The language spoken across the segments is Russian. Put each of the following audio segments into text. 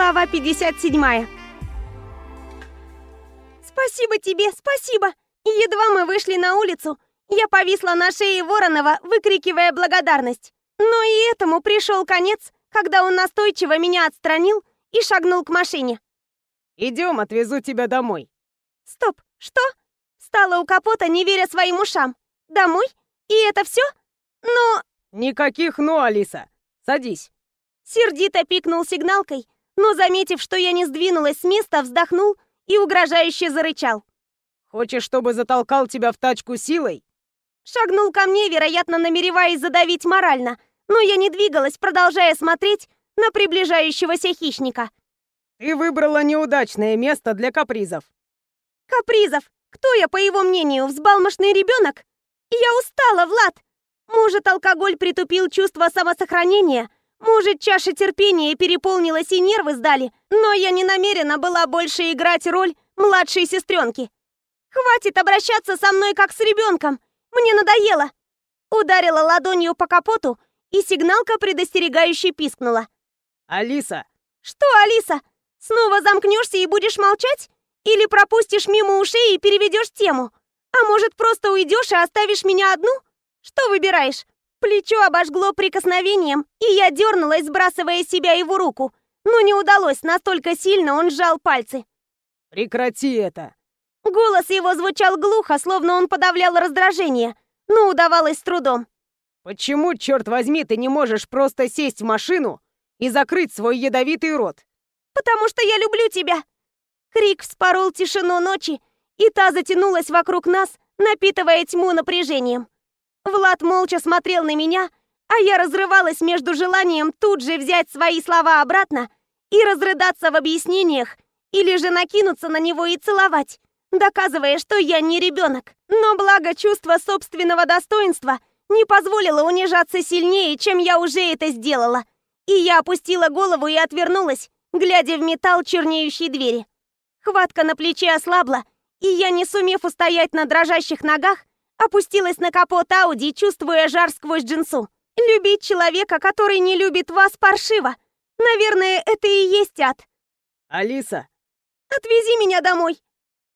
Глава 57. Спасибо тебе, спасибо. Едва мы вышли на улицу, я повисла на шее Воронова, выкрикивая благодарность. Но и этому пришел конец, когда он настойчиво меня отстранил и шагнул к машине. Идем, отвезу тебя домой. Стоп, что? Стала у капота, не веря своим ушам. Домой? И это все? Но... Никаких «но», Алиса. Садись. Сердито пикнул сигналкой, но, заметив, что я не сдвинулась с места, вздохнул и угрожающе зарычал. Хочешь, чтобы затолкал тебя в тачку силой? Шагнул ко мне, вероятно, намереваясь задавить морально, но я не двигалась, продолжая смотреть на приближающегося хищника. Ты выбрала неудачное место для капризов. Капризов? Кто я, по его мнению, взбалмошный ребенок? Я устала, Влад. Может, алкоголь притупил чувство самосохранения? Может, чаша терпения переполнилась и нервы сдали? Но я не намерена была больше играть роль младшей сестренки. Хватит обращаться со мной как с ребенком. Мне надоело. Ударила ладонью по капоту, и сигналка предостерегающе пискнула. Алиса. Что, Алиса? Снова замкнешься и будешь молчать? Или пропустишь мимо ушей и переведешь тему? А может, просто уйдешь и оставишь меня одну? Что выбираешь? Плечо обожгло прикосновением, и я дернулась, сбрасывая себя его руку. Но не удалось, настолько сильно он сжал пальцы. «Прекрати это!» Голос его звучал глухо, словно он подавлял раздражение, но удавалось с трудом. «Почему, черт возьми, ты не можешь просто сесть в машину и закрыть свой ядовитый рот?» «Потому что я люблю тебя!» Крик вспорол тишину ночи, и та затянулась вокруг нас, напитывая тьму напряжением. Влад молча смотрел на меня, а я разрывалась между желанием тут же взять свои слова обратно и разрыдаться в объяснениях, или же накинуться на него и целовать доказывая, что я не ребенок. Но благо чувство собственного достоинства не позволило унижаться сильнее, чем я уже это сделала. И я опустила голову и отвернулась, глядя в металл чернеющей двери. Хватка на плече ослабла, и я, не сумев устоять на дрожащих ногах, опустилась на капот Ауди, чувствуя жар сквозь джинсу. Любить человека, который не любит вас, паршиво. Наверное, это и есть ад. Алиса. Отвези меня домой.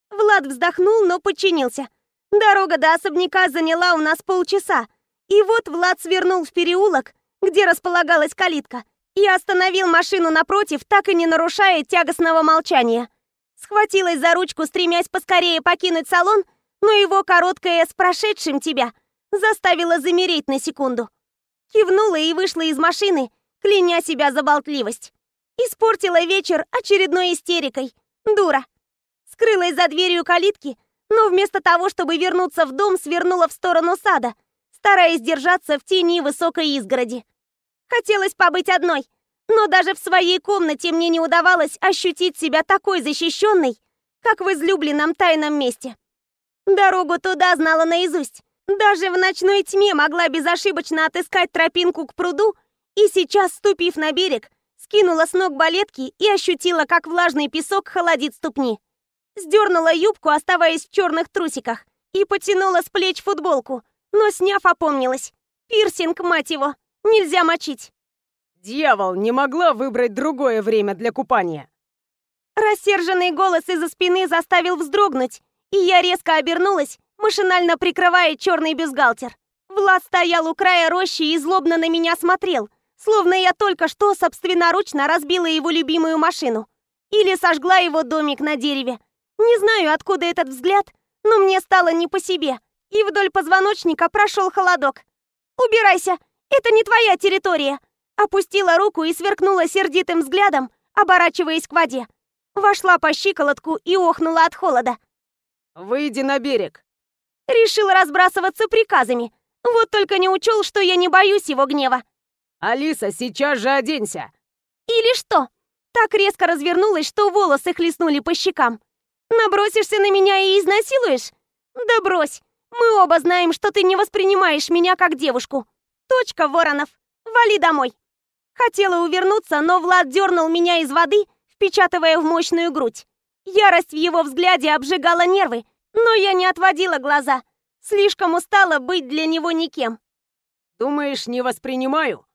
Влад вздохнул, но подчинился. Дорога до особняка заняла у нас полчаса. И вот Влад свернул в переулок, где располагалась калитка, и остановил машину напротив, так и не нарушая тягостного молчания. Схватилась за ручку, стремясь поскорее покинуть салон, но его короткое «с прошедшим тебя» заставило замереть на секунду. Кивнула и вышла из машины, кляня себя за болтливость. Испортила вечер очередной истерикой. Дура скрылась за дверью калитки, но вместо того, чтобы вернуться в дом, свернула в сторону сада, стараясь держаться в тени высокой изгороди. Хотелось побыть одной, но даже в своей комнате мне не удавалось ощутить себя такой защищенной, как в излюбленном тайном месте. Дорогу туда знала наизусть. Даже в ночной тьме могла безошибочно отыскать тропинку к пруду и сейчас, ступив на берег, скинула с ног балетки и ощутила, как влажный песок холодит ступни. Сдернула юбку, оставаясь в черных трусиках, и потянула с плеч футболку, но, сняв, опомнилась. Пирсинг, мать его, нельзя мочить. Дьявол, не могла выбрать другое время для купания. Рассерженный голос из-за спины заставил вздрогнуть, и я резко обернулась, машинально прикрывая черный бюстгальтер. Влад стоял у края рощи и злобно на меня смотрел, словно я только что собственноручно разбила его любимую машину. Или сожгла его домик на дереве. Не знаю, откуда этот взгляд, но мне стало не по себе, и вдоль позвоночника прошел холодок. «Убирайся! Это не твоя территория!» Опустила руку и сверкнула сердитым взглядом, оборачиваясь к воде. Вошла по щиколотку и охнула от холода. «Выйди на берег!» Решил разбрасываться приказами. Вот только не учел, что я не боюсь его гнева. «Алиса, сейчас же оденься!» «Или что?» Так резко развернулась, что волосы хлестнули по щекам. Набросишься на меня и изнасилуешь? Да брось. Мы оба знаем, что ты не воспринимаешь меня как девушку. Точка, Воронов. Вали домой. Хотела увернуться, но Влад дернул меня из воды, впечатывая в мощную грудь. Ярость в его взгляде обжигала нервы, но я не отводила глаза. Слишком устала быть для него никем. «Думаешь, не воспринимаю?»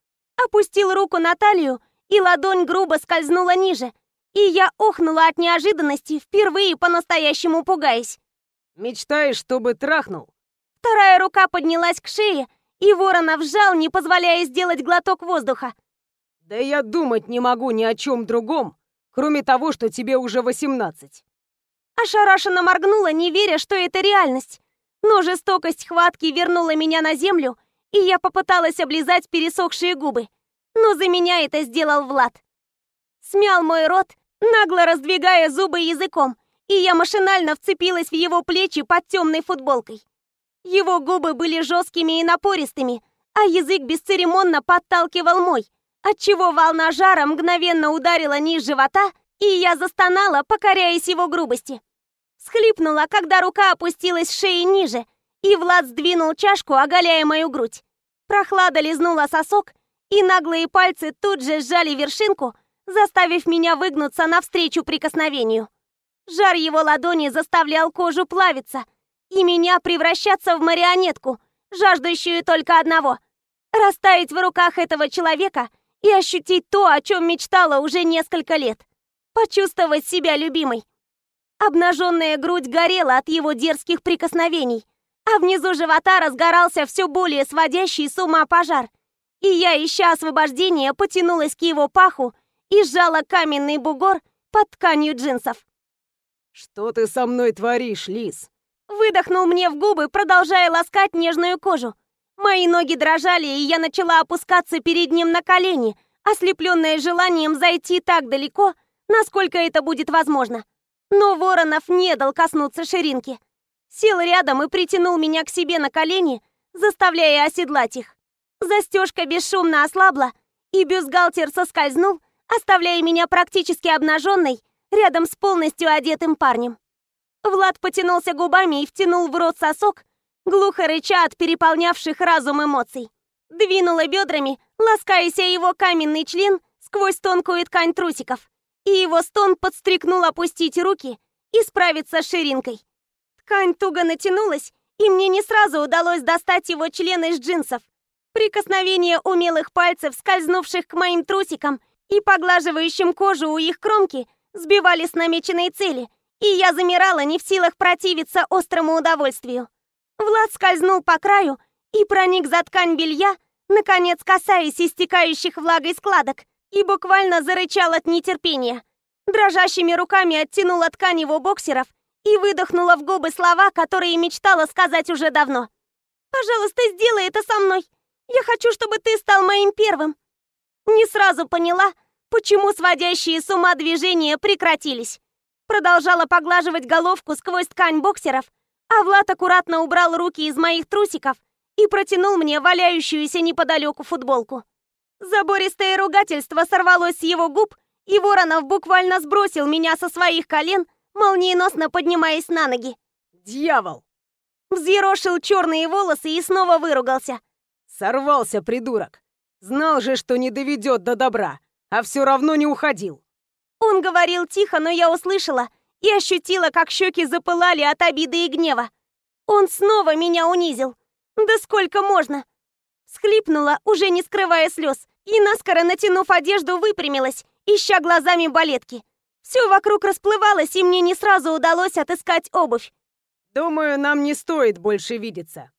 Опустил руку на талию и ладонь грубо скользнула ниже, и я охнула от неожиданности, впервые по-настоящему пугаясь. «Мечтаешь, чтобы трахнул?» Вторая рука поднялась к шее, и Воронов вжал, не позволяя сделать глоток воздуха. «Да я думать не могу ни о чем другом, кроме того, что тебе уже восемнадцать». Ошарашенно моргнула, не веря, что это реальность. Но жестокость хватки вернула меня на землю, и я попыталась облизать пересохшие губы. Но за меня это сделал Влад. Смял мой рот, нагло раздвигая зубы языком, и я машинально вцепилась в его плечи под темной футболкой. Его губы были жесткими и напористыми, а язык бесцеремонно подталкивал мой, отчего волна жара мгновенно ударила низ живота, и я застонала, покоряясь его грубости. Схлипнула, когда рука опустилась с шеи ниже, и Влад сдвинул чашку, оголяя мою грудь. Прохлада лизнула сосок, и наглые пальцы тут же сжали вершинку, заставив меня выгнуться навстречу прикосновению. Жар его ладони заставлял кожу плавиться, и меня превращаться в марионетку, жаждущую только одного — растаять в руках этого человека и ощутить то, о чем мечтала уже несколько лет. Почувствовать себя любимой. Обнаженная грудь горела от его дерзких прикосновений, а внизу живота разгорался все более сводящий с ума пожар. И я, ища освобождения, потянулась к его паху и сжала каменный бугор под тканью джинсов. «Что ты со мной творишь, Лис?» Выдохнул мне в губы, продолжая ласкать нежную кожу. Мои ноги дрожали, и я начала опускаться перед ним на колени, ослепленная желанием зайти так далеко, насколько это будет возможно. Но Воронов не дал коснуться ширинки. Сел рядом и притянул меня к себе на колени, заставляя оседлать их. Застежка бесшумно ослабла, и бюстгальтер соскользнул, оставляя меня практически обнаженной рядом с полностью одетым парнем. Влад потянулся губами и втянул в рот сосок, глухо рыча от переполнявших разум эмоций. Двинула бедрами, ласкаясь о его каменный член сквозь тонкую ткань трусиков, и его стон подстрекнул опустить руки и справиться с ширинкой. Ткань туго натянулась, и мне не сразу удалось достать его член из джинсов. Прикосновение умелых пальцев, скользнувших к моим трусикам и поглаживающим кожу у их кромки, сбивали с намеченной цели — и я замирала, не в силах противиться острому удовольствию. Влад скользнул по краю и проник за ткань белья, наконец касаясь истекающих влагой складок, и буквально зарычал от нетерпения. Дрожащими руками оттянула ткань его боксеров и выдохнула в губы слова, которые мечтала сказать уже давно. «Пожалуйста, сделай это со мной. Я хочу, чтобы ты стал моим первым». Не сразу поняла, почему сводящие с ума движения прекратились. Продолжала поглаживать головку сквозь ткань боксеров, а Влад аккуратно убрал руки из моих трусиков и протянул мне валяющуюся неподалеку футболку. Забористое ругательство сорвалось с его губ, и Воронов буквально сбросил меня со своих колен, молниеносно поднимаясь на ноги. «Дьявол!» Взъерошил черные волосы и снова выругался. «Сорвался, придурок! Знал же, что не доведет до добра, а все равно не уходил!» Он говорил тихо, но я услышала и ощутила, как щеки запылали от обиды и гнева. Он снова меня унизил. Да сколько можно? Схлипнула, уже не скрывая слез, и наскоро натянув одежду, выпрямилась, ища глазами балетки. Все вокруг расплывалось, и мне не сразу удалось отыскать обувь. «Думаю, нам не стоит больше видеться»,